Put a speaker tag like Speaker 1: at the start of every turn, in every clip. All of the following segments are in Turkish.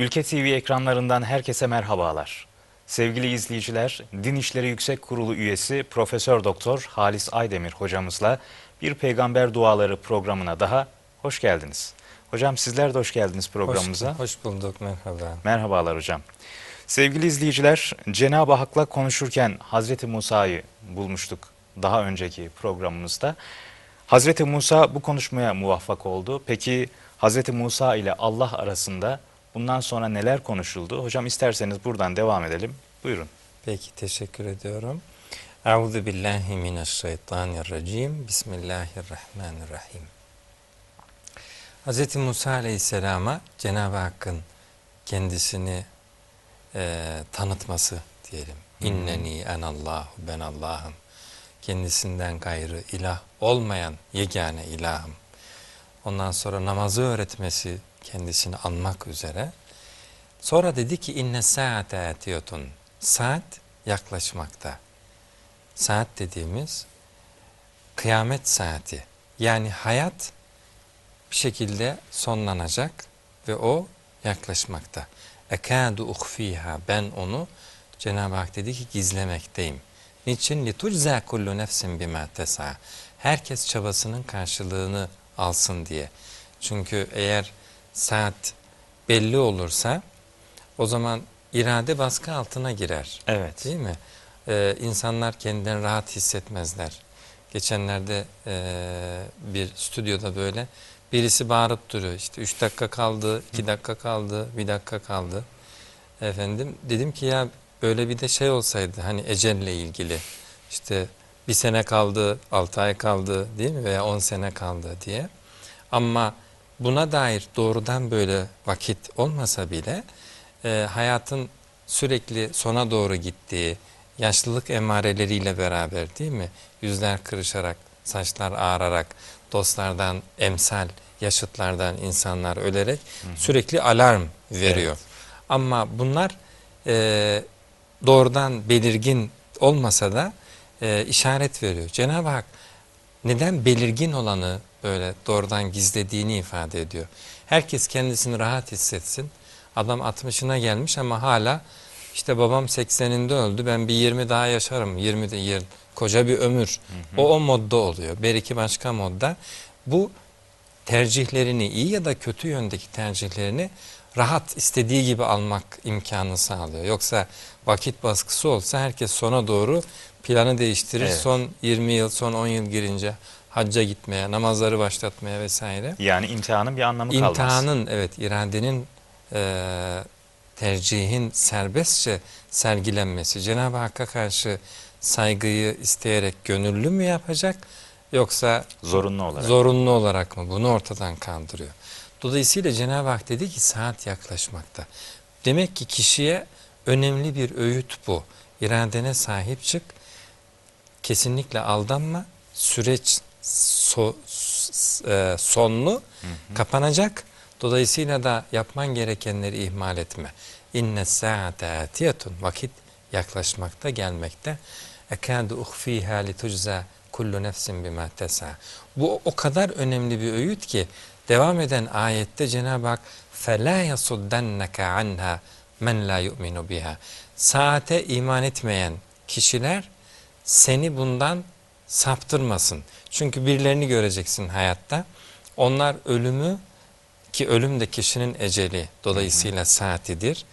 Speaker 1: Ülke TV ekranlarından herkese merhabalar. Sevgili izleyiciler, Din İşleri Yüksek Kurulu üyesi Profesör Doktor Halis Aydemir hocamızla bir Peygamber Duaları programına daha hoş geldiniz. Hocam sizler de hoş geldiniz programımıza.
Speaker 2: Hoş, hoş bulduk merhaba.
Speaker 1: Merhabalar hocam. Sevgili izleyiciler, Cenab-ı Hak'la konuşurken Hazreti Musa'yı bulmuştuk daha önceki programımızda. Hazreti Musa bu konuşmaya muvaffak oldu. Peki Hazreti Musa ile Allah arasında bundan sonra neler konuşuldu? Hocam isterseniz buradan devam edelim. Buyurun.
Speaker 2: Peki teşekkür ediyorum. Euzu billahi mineşşeytanirracim. Bismillahirrahmanirrahim. Hz. Musa Aleyhisselam'a Cenab-ı Hakk'ın kendisini e, tanıtması diyelim. İnneni enallahu ben Allah'ım. Kendisinden gayrı ilah olmayan yegane ilahım. Ondan sonra namazı öğretmesi kendisini anmak üzere. Sonra dedi ki inne saate atiyotun. Saat yaklaşmakta. Saat dediğimiz kıyamet saati. Yani hayat bir şekilde sonlanacak ve o yaklaşmakta. Ekadu uhfiha ben onu Cenab-ı Hak dedi ki gizlemekteyim. Niçin? لِتُجْزَا kullu nefsin bima tesa. Herkes çabasının karşılığını alsın diye. Çünkü eğer saat belli olursa o zaman irade baskı altına girer.
Speaker 1: Evet.
Speaker 2: Değil mi? Ee, insanlar kendilerini rahat hissetmezler. Geçenlerde e, bir stüdyoda böyle birisi bağırıp duruyor. İşte 3 dakika kaldı, 2 dakika kaldı, 1 dakika kaldı. Efendim dedim ki ya böyle bir de şey olsaydı hani ecelle ilgili işte bir sene kaldı, 6 ay kaldı değil mi veya 10 sene kaldı diye. Ama buna dair doğrudan böyle vakit olmasa bile e, hayatın sürekli sona doğru gittiği, yaşlılık emareleriyle beraber değil mi? Yüzler kırışarak, saçlar ağararak, dostlardan, emsal, yaşıtlardan insanlar ölerek hı hı. sürekli alarm veriyor. Evet. Ama bunlar e, doğrudan belirgin olmasa da e, işaret veriyor. Cenab-ı Hak neden belirgin olanı böyle doğrudan gizlediğini ifade ediyor. Herkes kendisini rahat hissetsin. Adam 60'ına gelmiş ama hala işte babam 80'inde öldü ben bir 20 daha yaşarım 20 de yıl koca bir ömür. Hı hı. O o modda oluyor. Beriki başka modda. Bu tercihlerini iyi ya da kötü yöndeki tercihlerini rahat istediği gibi almak imkanı sağlıyor. Yoksa vakit baskısı olsa herkes sona doğru planı değiştirir. Evet. Son 20 yıl, son 10 yıl girince hacca gitmeye, namazları başlatmaya vesaire.
Speaker 1: Yani imtihanın bir anlamı kalmaz.
Speaker 2: İmtihanın, evet iradenin e, tercihin serbestçe sergilenmesi. Cenab-ı Hakk'a karşı saygıyı isteyerek gönüllü mü yapacak yoksa
Speaker 1: zorunlu olarak,
Speaker 2: zorunlu olarak mı? Bunu ortadan kaldırıyor. Dolayısıyla Cenab-ı Hak dedi ki saat yaklaşmakta. Demek ki kişiye önemli bir öğüt bu. İradene sahip çık. Kesinlikle aldanma. Süreç so, e, sonlu hı hı. kapanacak. Dolayısıyla da yapman gerekenleri ihmal etme. İnne saate atiyetun. Vakit yaklaşmakta, gelmekte. Ekâdu uhfîhâ li tujzâ kullu nefsin bimâ tesâ. Bu o kadar önemli bir öğüt ki devam eden ayette Cenab-ı Hak فَلَا يَصُدَّنَّكَ عَنْهَا مَنْ لَا يُؤْمِنُ بِهَا Saate iman etmeyen kişiler seni bundan saptırmasın. Çünkü birilerini göreceksin hayatta. Onlar ölümü ki ölüm de kişinin eceli dolayısıyla saatidir.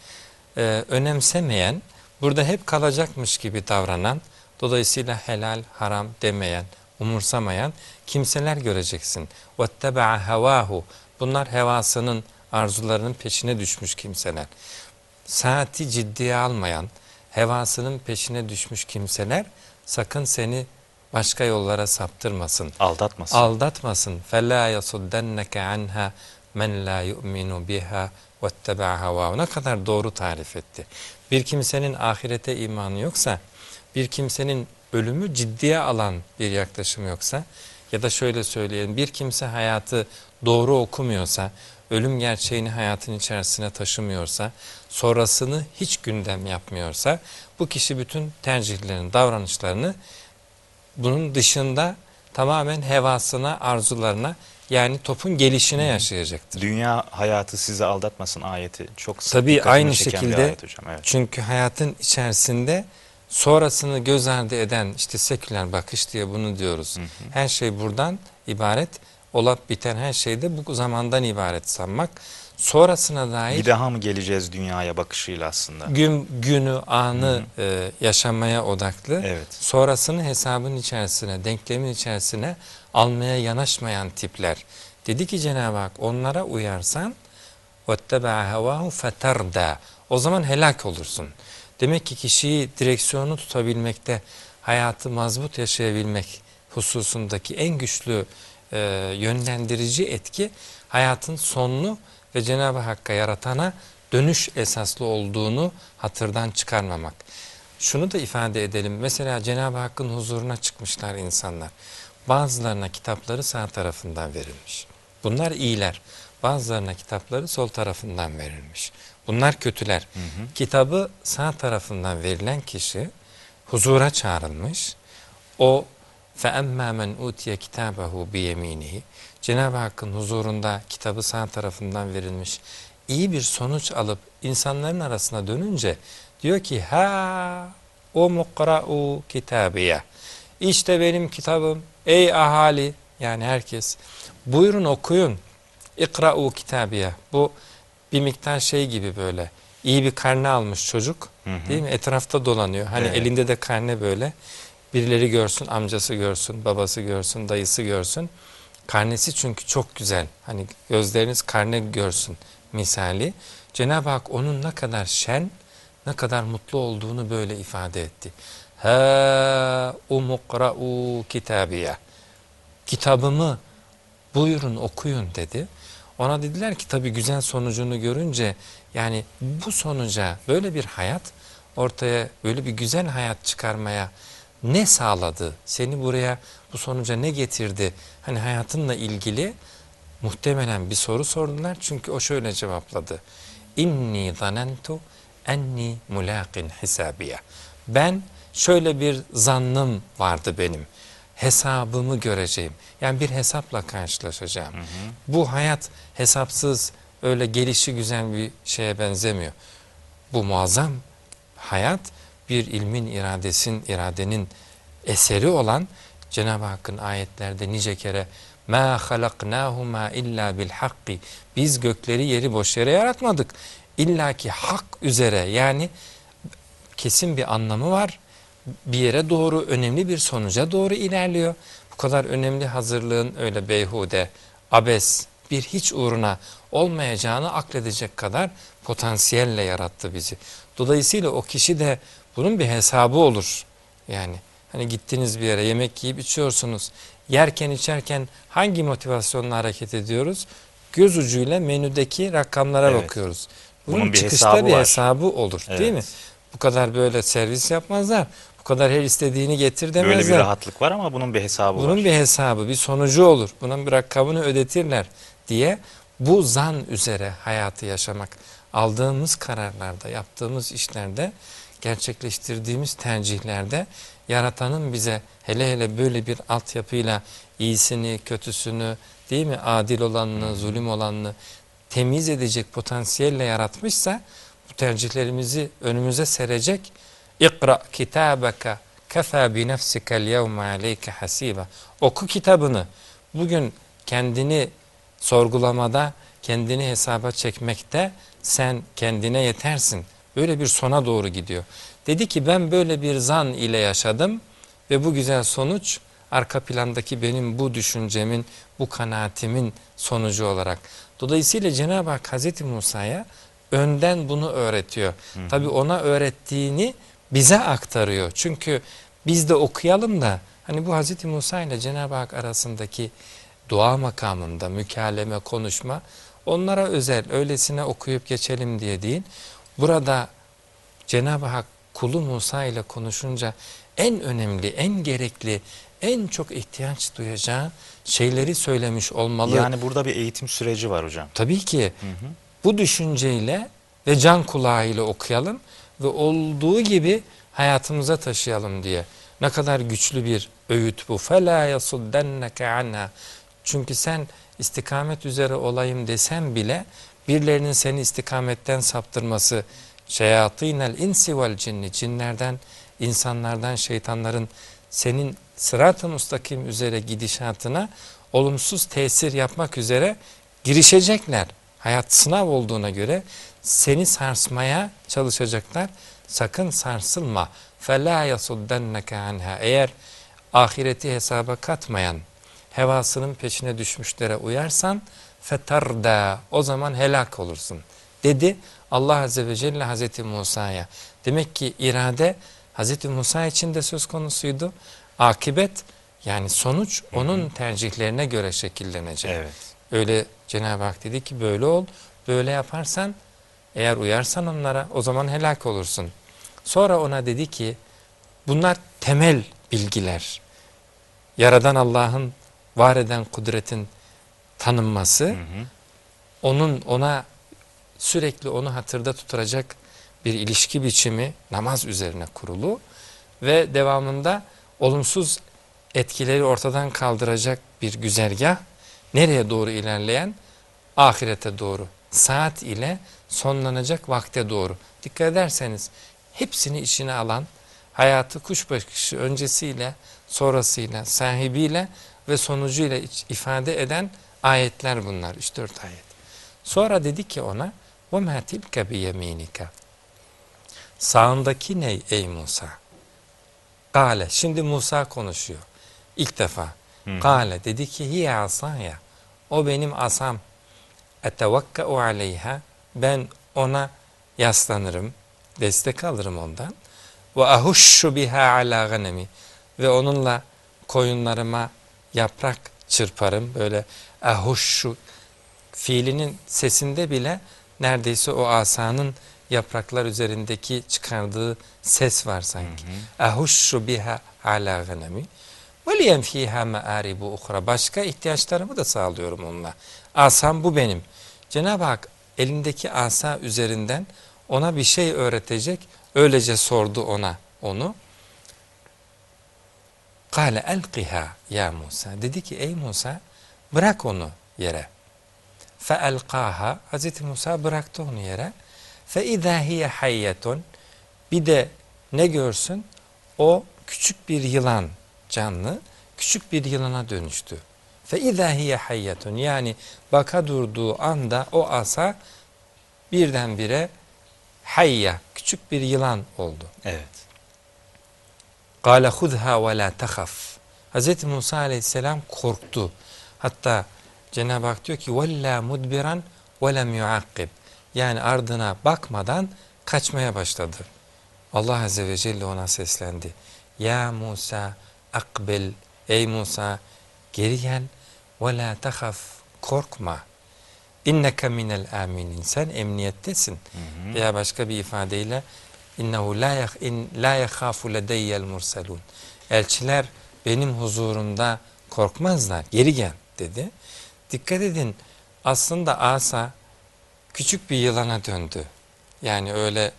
Speaker 2: Ee, önemsemeyen, burada hep kalacakmış gibi davranan, dolayısıyla helal, haram demeyen, umursamayan kimseler göreceksin. وَاتَّبَعَ هَوَاهُ Bunlar hevasının, arzularının peşine düşmüş kimseler. Saati ciddiye almayan, hevasının peşine düşmüş kimseler sakın seni başka yollara saptırmasın.
Speaker 1: Aldatmasın.
Speaker 2: Aldatmasın. فَلَا يَصُدَّنَّكَ عَنْهَا men la yu'minu biha vetteba hava. Ne kadar doğru tarif etti. Bir kimsenin ahirete imanı yoksa, bir kimsenin ölümü ciddiye alan bir yaklaşım yoksa ya da şöyle söyleyelim bir kimse hayatı doğru okumuyorsa, ölüm gerçeğini hayatın içerisine taşımıyorsa, sonrasını hiç gündem yapmıyorsa bu kişi bütün tercihlerini, davranışlarını bunun dışında tamamen hevasına, arzularına yani topun gelişine yaşayacaktır.
Speaker 1: Dünya hayatı sizi aldatmasın ayeti çok
Speaker 2: Tabii aynı şekilde
Speaker 1: hocam. Evet.
Speaker 2: çünkü hayatın içerisinde sonrasını göz ardı eden işte seküler bakış diye bunu diyoruz. Her şey buradan ibaret. Olup biten her şey de bu zamandan ibaret sanmak Sonrasına dair
Speaker 1: Bir daha mı geleceğiz dünyaya bakışıyla aslında?
Speaker 2: gün günü anı e, yaşamaya odaklı.
Speaker 1: Evet.
Speaker 2: Sonrasını hesabın içerisine, denklemin içerisine almaya yanaşmayan tipler. Dedi ki Cenab-ı Hak onlara uyarsan وَاتَّبَعَ هَوَاهُ فَتَرْدَى O zaman helak olursun. Demek ki kişiyi direksiyonu tutabilmekte, hayatı mazbut yaşayabilmek hususundaki en güçlü e, yönlendirici etki hayatın sonunu ve Cenab-ı Hakk'a yaratana dönüş esaslı olduğunu hatırdan çıkarmamak. Şunu da ifade edelim. Mesela Cenab-ı Hakk'ın huzuruna çıkmışlar insanlar. Bazılarına kitapları sağ tarafından verilmiş. Bunlar iyiler. Bazılarına kitapları sol tarafından verilmiş. Bunlar kötüler. Kitabı sağ tarafından verilen kişi huzura çağrılmış. O فَاَمَّا مَنْ اُوْتِيَ كِتَابَهُ بِيَم۪ينِهِ Cenab-ı Hakk'ın huzurunda kitabı sağ tarafından verilmiş. iyi bir sonuç alıp insanların arasına dönünce diyor ki ha o mukra'u kitabiye. İşte benim kitabım ey ahali yani herkes buyurun okuyun. İkra'u kitabiye. Bu bir miktar şey gibi böyle iyi bir karne almış çocuk değil mi? Etrafta dolanıyor. Hani
Speaker 1: Evet.
Speaker 2: elinde de karne böyle. Birileri görsün, amcası görsün, babası görsün, dayısı görsün. Karnesi çünkü çok güzel. Hani gözleriniz karne görsün misali. Cenab-ı Hak onun ne kadar şen, ne kadar mutlu olduğunu böyle ifade etti. Ha umukra'u kitabiye. Kitabımı buyurun okuyun dedi. Ona dediler ki tabii güzel sonucunu görünce yani bu sonuca böyle bir hayat ortaya böyle bir güzel hayat çıkarmaya ne sağladı? Seni buraya bu sonuca ne getirdi? Hani hayatınla ilgili muhtemelen bir soru sordular. Çünkü o şöyle cevapladı. İnni zanentu enni mulaqin hisabiye. Ben şöyle bir zannım vardı benim. Hesabımı göreceğim. Yani bir hesapla karşılaşacağım. Bu hayat hesapsız öyle gelişi güzel bir şeye benzemiyor. Bu muazzam hayat bir ilmin iradesin iradenin eseri olan Cenab-ı Hakk'ın ayetlerde nice kere ma halaknahuma illa bil hakki biz gökleri yeri boş yere yaratmadık. İlla ki hak üzere yani kesin bir anlamı var. Bir yere doğru önemli bir sonuca doğru ilerliyor. Bu kadar önemli hazırlığın öyle beyhude, abes, bir hiç uğruna olmayacağını akledecek kadar potansiyelle yarattı bizi. Dolayısıyla o kişi de bunun bir hesabı olur. Yani hani gittiniz bir yere yemek yiyip içiyorsunuz. Yerken içerken hangi motivasyonla hareket ediyoruz? Göz ucuyla menüdeki rakamlara
Speaker 1: Evet.
Speaker 2: bakıyoruz. Bunun,
Speaker 1: Bunun bir
Speaker 2: çıkışta
Speaker 1: hesabı
Speaker 2: bir
Speaker 1: var.
Speaker 2: hesabı olur değil mi?
Speaker 1: Evet.
Speaker 2: Bu kadar böyle servis yapmazlar. Bu kadar her istediğini getir demezler.
Speaker 1: Böyle bir rahatlık var ama bunun bir hesabı
Speaker 2: Bunun
Speaker 1: var.
Speaker 2: bir hesabı, bir sonucu olur. Bunun bir rakamını ödetirler diye bu zan üzere hayatı yaşamak. Aldığımız kararlarda, yaptığımız işlerde, gerçekleştirdiğimiz tercihlerde yaratanın bize hele hele böyle bir altyapıyla iyisini, kötüsünü, değil mi? Adil olanını, zulüm olanını temiz edecek potansiyelle yaratmışsa bu tercihlerimizi önümüze serecek. İkra kitabaka kefa bi nefsikel yevme aleyke hasiba. Oku kitabını. Bugün kendini sorgulamada, kendini hesaba çekmekte sen kendine yetersin. Böyle bir sona doğru gidiyor. Dedi ki ben böyle bir zan ile yaşadım ve bu güzel sonuç arka plandaki benim bu düşüncemin, bu kanaatimin sonucu olarak. Dolayısıyla Cenab-ı Hak Hazreti Musa'ya önden bunu öğretiyor. Tabii ona öğrettiğini bize aktarıyor. Çünkü biz de okuyalım da hani bu Hazreti Musa ile Cenab-ı Hak arasındaki dua makamında mükaleme, konuşma onlara özel öylesine okuyup geçelim diye değil. Burada Cenab-ı Hak kulu Musa ile konuşunca en önemli, en gerekli, en çok ihtiyaç duyacağı şeyleri söylemiş olmalı.
Speaker 1: Yani burada bir eğitim süreci var hocam.
Speaker 2: Tabii ki bu düşünceyle ve can kulağıyla okuyalım ve olduğu gibi hayatımıza taşıyalım diye. Ne kadar güçlü bir öğüt bu. فَلَا يَصُدَّنَّكَ عَنْهَا Çünkü sen istikamet üzere olayım desem bile birilerinin seni istikametten saptırması şeyatînel insi vel cinni cinlerden, insanlardan, şeytanların senin sırat-ı müstakim üzere gidişatına olumsuz tesir yapmak üzere girişecekler. Hayat sınav olduğuna göre seni sarsmaya çalışacaklar. Sakın sarsılma. فَلَا يَصُدَّنَّكَ عَنْهَا Eğer ahireti hesaba katmayan, hevasının peşine düşmüşlere uyarsan fetarda o zaman helak olursun dedi Allah Azze ve Celle Hazreti Musa'ya. Demek ki irade Hazreti Musa için de söz konusuydu. Akibet yani sonuç onun tercihlerine göre şekillenecek.
Speaker 1: Evet.
Speaker 2: Öyle Cenab-ı Hak dedi ki böyle ol, böyle yaparsan eğer uyarsan onlara o zaman helak olursun. Sonra ona dedi ki bunlar temel bilgiler. Yaradan Allah'ın var eden kudretin tanınması,
Speaker 1: Hı hı.
Speaker 2: onun ona sürekli onu hatırda tutacak bir ilişki biçimi namaz üzerine kurulu ve devamında olumsuz etkileri ortadan kaldıracak bir güzergah nereye doğru ilerleyen? Ahirete doğru. Saat ile sonlanacak vakte doğru. Dikkat ederseniz hepsini içine alan hayatı kuş bakışı öncesiyle sonrasıyla sahibiyle ve sonucuyla iç- ifade eden ayetler bunlar 3-4 ayet. Sonra dedi ki ona وَمَا تِلْكَ بِيَم۪ينِكَ Sağındaki ne ey Musa? Kale. Şimdi Musa konuşuyor. İlk defa.
Speaker 1: Hı.
Speaker 2: Kale dedi ki hiye asaya. O benim asam. Etevakka'u aleyha. Ben ona yaslanırım. Destek alırım ondan. Ve ahuşşu biha ala ganemi. Ve onunla koyunlarıma yaprak çırparım. Böyle ahuşşu fiilinin sesinde bile neredeyse o asanın yapraklar üzerindeki çıkardığı ses var sanki. Ahuşşu biha ala ganemi. Ve liyem fiha me'aribu uhra. Başka ihtiyaçlarımı da sağlıyorum onunla. Asam bu benim. Cenab-ı Hak elindeki asa üzerinden ona bir şey öğretecek. Öylece sordu ona onu. Kale elqiha ya Musa. Dedi ki ey Musa bırak onu yere. Feelqaha. Hazreti Musa bıraktı onu yere. Fe izâ hiye hayyetun. Bir de ne görsün? O küçük bir yılan canlı küçük bir yılana dönüştü. Fe izâ hiye hayyetun. Yani baka durduğu anda o asa birdenbire hayya küçük bir yılan oldu.
Speaker 1: Evet.
Speaker 2: Kâle hudha ve la tehaf. Hz. Musa aleyhisselam korktu. Hatta Cenab-ı Hak diyor ki mudbiran ve lem yuakkib. Yani ardına bakmadan kaçmaya başladı. Allah Azze ve Celle ona seslendi. Ya Musa akbil. Ey Musa geri gel. Ve la tehaf. Korkma. İnneke minel aminin. Sen emniyettesin. Veya başka bir ifadeyle innehu la yah in la yakhafu ledeyyel mursalun. Elçiler benim huzurumda korkmazlar. Geri gel dedi. Dikkat edin. Aslında Asa küçük bir yılana döndü. Yani öyle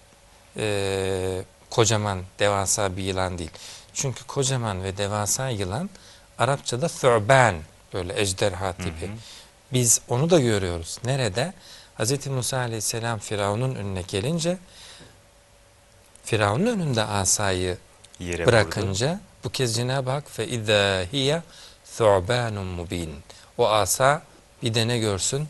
Speaker 2: e, kocaman, devasa bir yılan değil. Çünkü kocaman ve devasa yılan Arapçada thu'ban böyle ejderha tipi. Biz onu da görüyoruz. Nerede? Hz. Musa aleyhisselam Firavun'un önüne gelince Firavun'un önünde asayı
Speaker 1: Yere
Speaker 2: bırakınca bu kez Cenab-ı Hak fe izâ hiye mubin. O asa bir de ne görsün?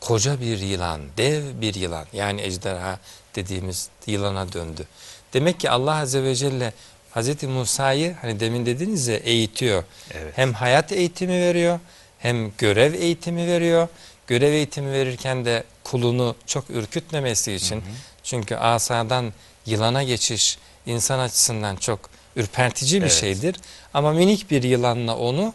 Speaker 2: Koca bir yılan, dev bir yılan. Yani ejderha dediğimiz yılana döndü. Demek ki Allah Azze ve Celle Hz. Musa'yı hani demin dediniz ya eğitiyor.
Speaker 1: Evet.
Speaker 2: Hem hayat eğitimi veriyor hem görev eğitimi veriyor. Görev eğitimi verirken de kulunu çok ürkütmemesi için. Çünkü asadan yılana geçiş insan açısından çok ürpertici bir
Speaker 1: Evet.
Speaker 2: şeydir. Ama minik bir yılanla onu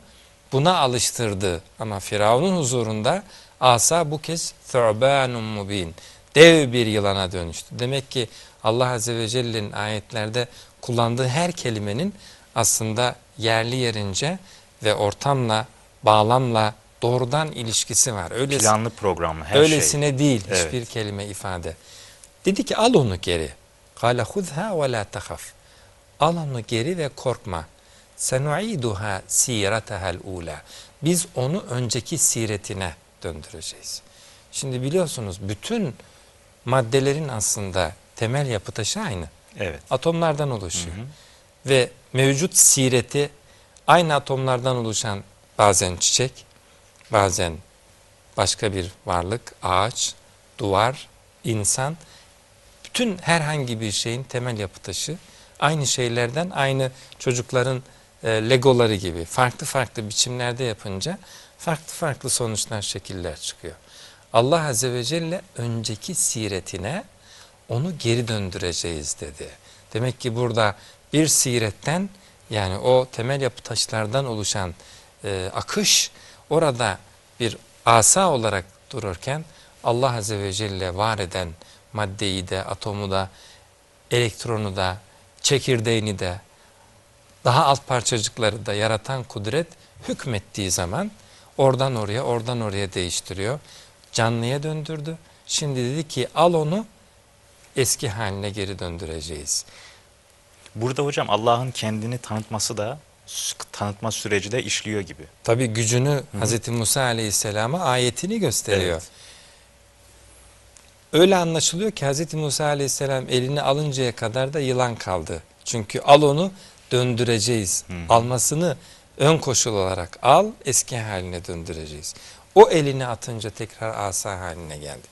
Speaker 2: buna alıştırdı. Ama Firavun'un huzurunda asa bu kez thu'banun mubin. Dev bir yılana dönüştü. Demek ki Allah Azze ve Celle'nin ayetlerde kullandığı her kelimenin aslında yerli yerince ve ortamla, bağlamla doğrudan ilişkisi var. Öyle,
Speaker 1: Planlı programlı her
Speaker 2: öylesine
Speaker 1: şey.
Speaker 2: değil
Speaker 1: Evet.
Speaker 2: hiçbir kelime ifade. Dedi ki al onu geri. Kale huzha ve la tehaf. Al onu geri ve korkma. Senu'iduha siretehel ula. Biz onu önceki siretine döndüreceğiz. Şimdi biliyorsunuz bütün maddelerin aslında temel yapı taşı aynı.
Speaker 1: Evet.
Speaker 2: Atomlardan oluşuyor. Ve mevcut sireti aynı atomlardan oluşan bazen çiçek, bazen başka bir varlık, ağaç, duvar, insan, bütün herhangi bir şeyin temel yapı taşı aynı şeylerden aynı çocukların e, legoları gibi farklı farklı biçimlerde yapınca farklı farklı sonuçlar, şekiller çıkıyor. Allah Azze ve Celle önceki siretine onu geri döndüreceğiz dedi. Demek ki burada bir siretten yani o temel yapı taşlardan oluşan e, akış orada bir asa olarak dururken Allah Azze ve Celle var eden maddeyi de, atomu da, elektronu da, çekirdeğini de, daha alt parçacıkları da yaratan kudret hükmettiği zaman oradan oraya, oradan oraya değiştiriyor. Canlıya döndürdü. Şimdi dedi ki al onu eski haline geri döndüreceğiz.
Speaker 1: Burada hocam Allah'ın kendini tanıtması da tanıtma süreci de işliyor gibi.
Speaker 2: Tabi gücünü Hz. Musa Aleyhisselam'a ayetini gösteriyor.
Speaker 1: Evet.
Speaker 2: Öyle anlaşılıyor ki Hz. Musa Aleyhisselam elini alıncaya kadar da yılan kaldı. Çünkü al onu döndüreceğiz. Almasını ön koşul olarak al eski haline döndüreceğiz. O elini atınca tekrar asa haline geldi.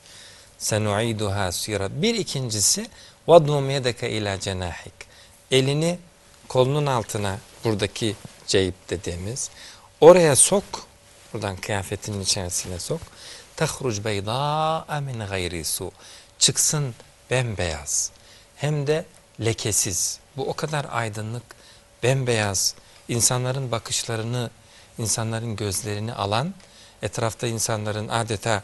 Speaker 2: Senu'iduha sira. Bir ikincisi vadnum yedeke ila cenahik. Elini kolunun altına buradaki ceyip dediğimiz oraya sok. Buradan kıyafetin içerisine sok. Tahruc beyda min gayri su. Çıksın bembeyaz. Hem de lekesiz. Bu o kadar aydınlık, bembeyaz, insanların bakışlarını, insanların gözlerini alan, etrafta insanların adeta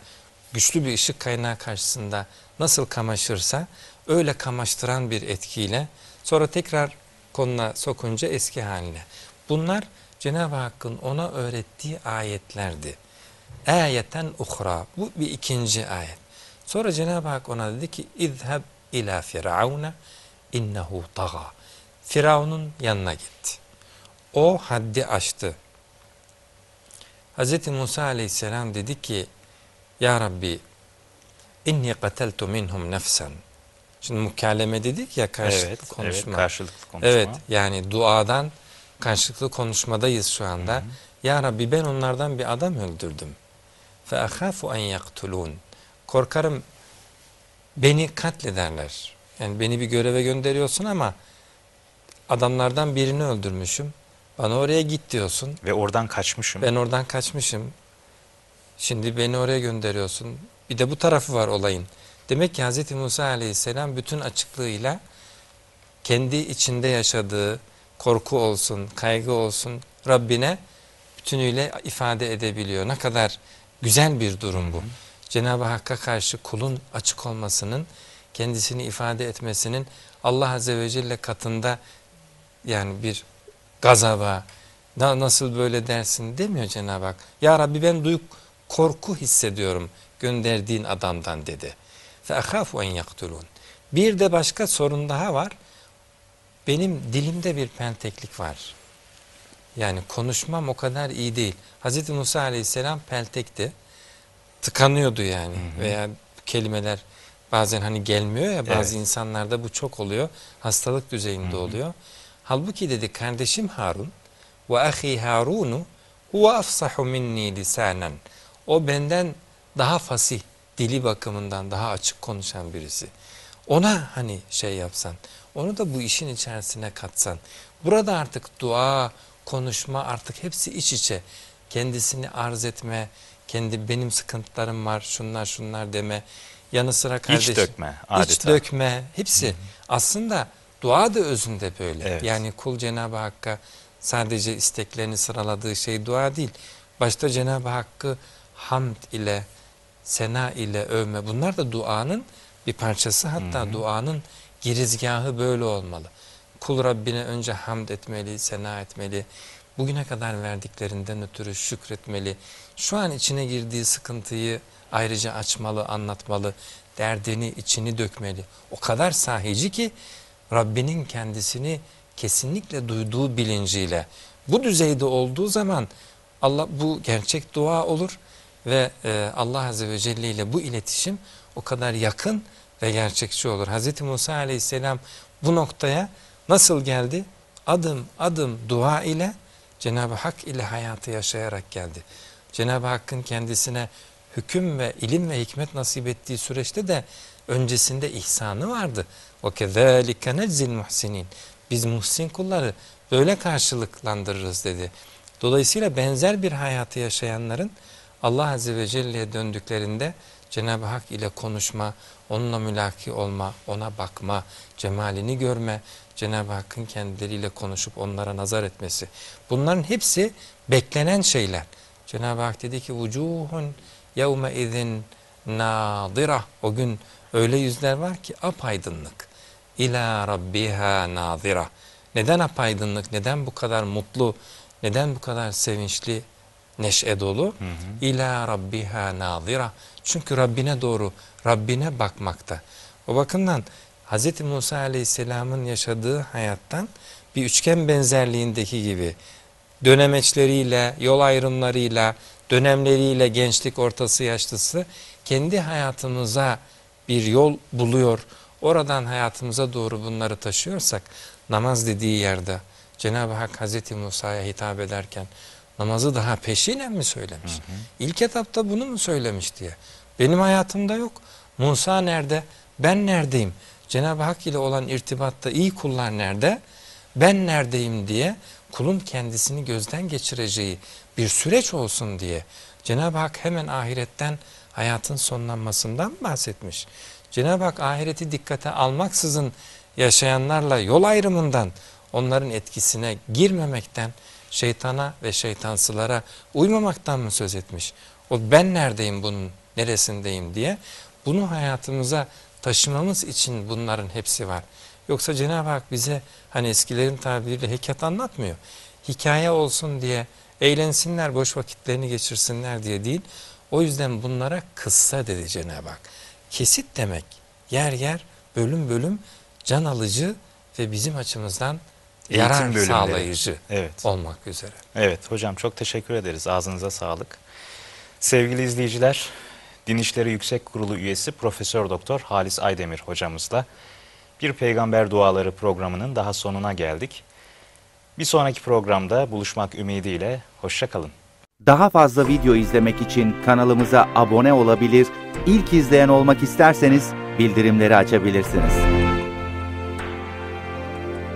Speaker 2: güçlü bir ışık kaynağı karşısında nasıl kamaşırsa öyle kamaştıran bir etkiyle sonra tekrar konuna sokunca eski haline. Bunlar Cenab-ı Hakk'ın ona öğrettiği ayetlerdi. Ayeten uhra. Bu bir ikinci ayet. Sonra Cenab-ı Hak ona dedi ki İzheb ila firavuna innehu taga. Firavun'un yanına gitti. O haddi aştı. Hz. Musa aleyhisselam dedi ki Ya Rabbi inni qateltu minhum nefsen. Şimdi mukalleme dedik ya karşılıklı
Speaker 1: evet,
Speaker 2: konuşma.
Speaker 1: evet, karşılıklı konuşma.
Speaker 2: Evet yani duadan karşılıklı konuşmadayız şu anda. Ya Rabbi ben onlardan bir adam öldürdüm. Ahafu en yaktulun. Korkarım beni katlederler. Yani beni bir göreve gönderiyorsun ama adamlardan birini öldürmüşüm. Bana oraya git diyorsun.
Speaker 1: Ve oradan kaçmışım.
Speaker 2: Ben oradan kaçmışım. Şimdi beni oraya gönderiyorsun. Bir de bu tarafı var olayın. Demek ki Hz. Musa aleyhisselam bütün açıklığıyla kendi içinde yaşadığı korku olsun, kaygı olsun Rabbine bütünüyle ifade edebiliyor. Ne kadar güzel bir durum bu. Cenab-ı Hakk'a karşı kulun açık olmasının, kendisini ifade etmesinin Allah Azze ve Celle katında yani bir gazaba, na- nasıl böyle dersin demiyor Cenab-ı Hak. Ya Rabbi ben duyuk korku hissediyorum gönderdiğin adamdan dedi. فَاَخَافُ en yaktulun. Bir de başka sorun daha var. Benim dilimde bir pelteklik var. Yani konuşmam o kadar iyi değil. Hz. Musa aleyhisselam peltekti. Tıkanıyordu yani. Veya kelimeler bazen hani gelmiyor ya bazı
Speaker 1: Evet.
Speaker 2: insanlarda bu çok oluyor. Hastalık düzeyinde oluyor. Halbuki dedi kardeşim Harun ve ahi Harunu huve afsahu minni lisanen. O benden daha fasih, dili bakımından daha açık konuşan birisi. Ona hani şey yapsan, onu da bu işin içerisine katsan. Burada artık dua, konuşma artık hepsi iç içe. Kendisini arz etme, kendi benim sıkıntılarım var, şunlar şunlar deme. Yanı sıra kardeşim.
Speaker 1: dökme
Speaker 2: İç
Speaker 1: adeta.
Speaker 2: dökme, hepsi. Aslında dua da özünde böyle.
Speaker 1: Evet.
Speaker 2: Yani kul Cenab-ı Hakk'a sadece isteklerini sıraladığı şey dua değil. Başta Cenab-ı Hakk'ı hamd ile, sena ile övme bunlar da duanın bir parçası. Hatta duanın girizgahı böyle olmalı. Kul Rabbine önce hamd etmeli, sena etmeli. Bugüne kadar verdiklerinden ötürü şükretmeli. Şu an içine girdiği sıkıntıyı ayrıca açmalı, anlatmalı. Derdini, içini dökmeli. O kadar sahici ki Rabbinin kendisini kesinlikle duyduğu bilinciyle bu düzeyde olduğu zaman Allah bu gerçek dua olur ve e, Allah Azze ve Celle ile bu iletişim o kadar yakın ve gerçekçi olur. Hz. Musa Aleyhisselam bu noktaya nasıl geldi? Adım adım dua ile Cenab-ı Hak ile hayatı yaşayarak geldi. Cenab-ı Hakk'ın kendisine hüküm ve ilim ve hikmet nasip ettiği süreçte de öncesinde ihsanı vardı. Kezalike neczil muhsinin. Biz muhsin kulları böyle karşılıklandırırız dedi. Dolayısıyla benzer bir hayatı yaşayanların Allah Azze ve Celle'ye döndüklerinde Cenab-ı Hak ile konuşma, onunla mülaki olma, ona bakma, cemalini görme, Cenab-ı Hakk'ın kendileriyle konuşup onlara nazar etmesi. Bunların hepsi beklenen şeyler. Cenab-ı Hak dedi ki vucuhun yevme izin nadira. O gün öyle yüzler var ki apaydınlık. İla rabbiha nadira. Neden apaydınlık? Neden bu kadar mutlu? Neden bu kadar sevinçli, neşe dolu? Hı hı. İla rabbiha nadira. Çünkü Rabbine doğru, Rabbine bakmakta. O bakımdan Hz. Musa Aleyhisselam'ın yaşadığı hayattan bir üçgen benzerliğindeki gibi dönemeçleriyle, yol ayrımlarıyla, dönemleriyle gençlik ortası yaşlısı kendi hayatımıza bir yol buluyor. Oradan hayatımıza doğru bunları taşıyorsak namaz dediği yerde Cenab-ı Hak Hazreti Musa'ya hitap ederken namazı daha peşinen mi söylemiş? Hı hı. İlk etapta bunu mu söylemiş diye. Benim hayatımda yok. Musa nerede? Ben neredeyim? Cenab-ı Hak ile olan irtibatta iyi kullar nerede? Ben neredeyim diye kulun kendisini gözden geçireceği bir süreç olsun diye Cenab-ı Hak hemen ahiretten hayatın sonlanmasından bahsetmiş. Cenab-ı Hak ahireti dikkate almaksızın yaşayanlarla yol ayrımından onların etkisine girmemekten şeytana ve şeytansılara uymamaktan mı söz etmiş? O ben neredeyim bunun neresindeyim diye bunu hayatımıza taşımamız için bunların hepsi var. Yoksa Cenab-ı Hak bize hani eskilerin tabiriyle hikayet anlatmıyor. Hikaye olsun diye eğlensinler, boş vakitlerini geçirsinler diye değil. O yüzden bunlara kıssa dedi Cenab-ı Hak. Kesit demek yer yer, bölüm bölüm can alıcı ve bizim açımızdan Eğitim yarar bölümleri. sağlayıcı evet. olmak üzere.
Speaker 1: Evet hocam çok teşekkür ederiz. Ağzınıza sağlık. Sevgili izleyiciler, Din İşleri Yüksek Kurulu üyesi Profesör Doktor Halis Aydemir hocamızla bir Peygamber Duaları programının daha sonuna geldik. Bir sonraki programda buluşmak ümidiyle hoşçakalın.
Speaker 3: Daha fazla video izlemek için kanalımıza abone olabilir, ilk izleyen olmak isterseniz bildirimleri açabilirsiniz.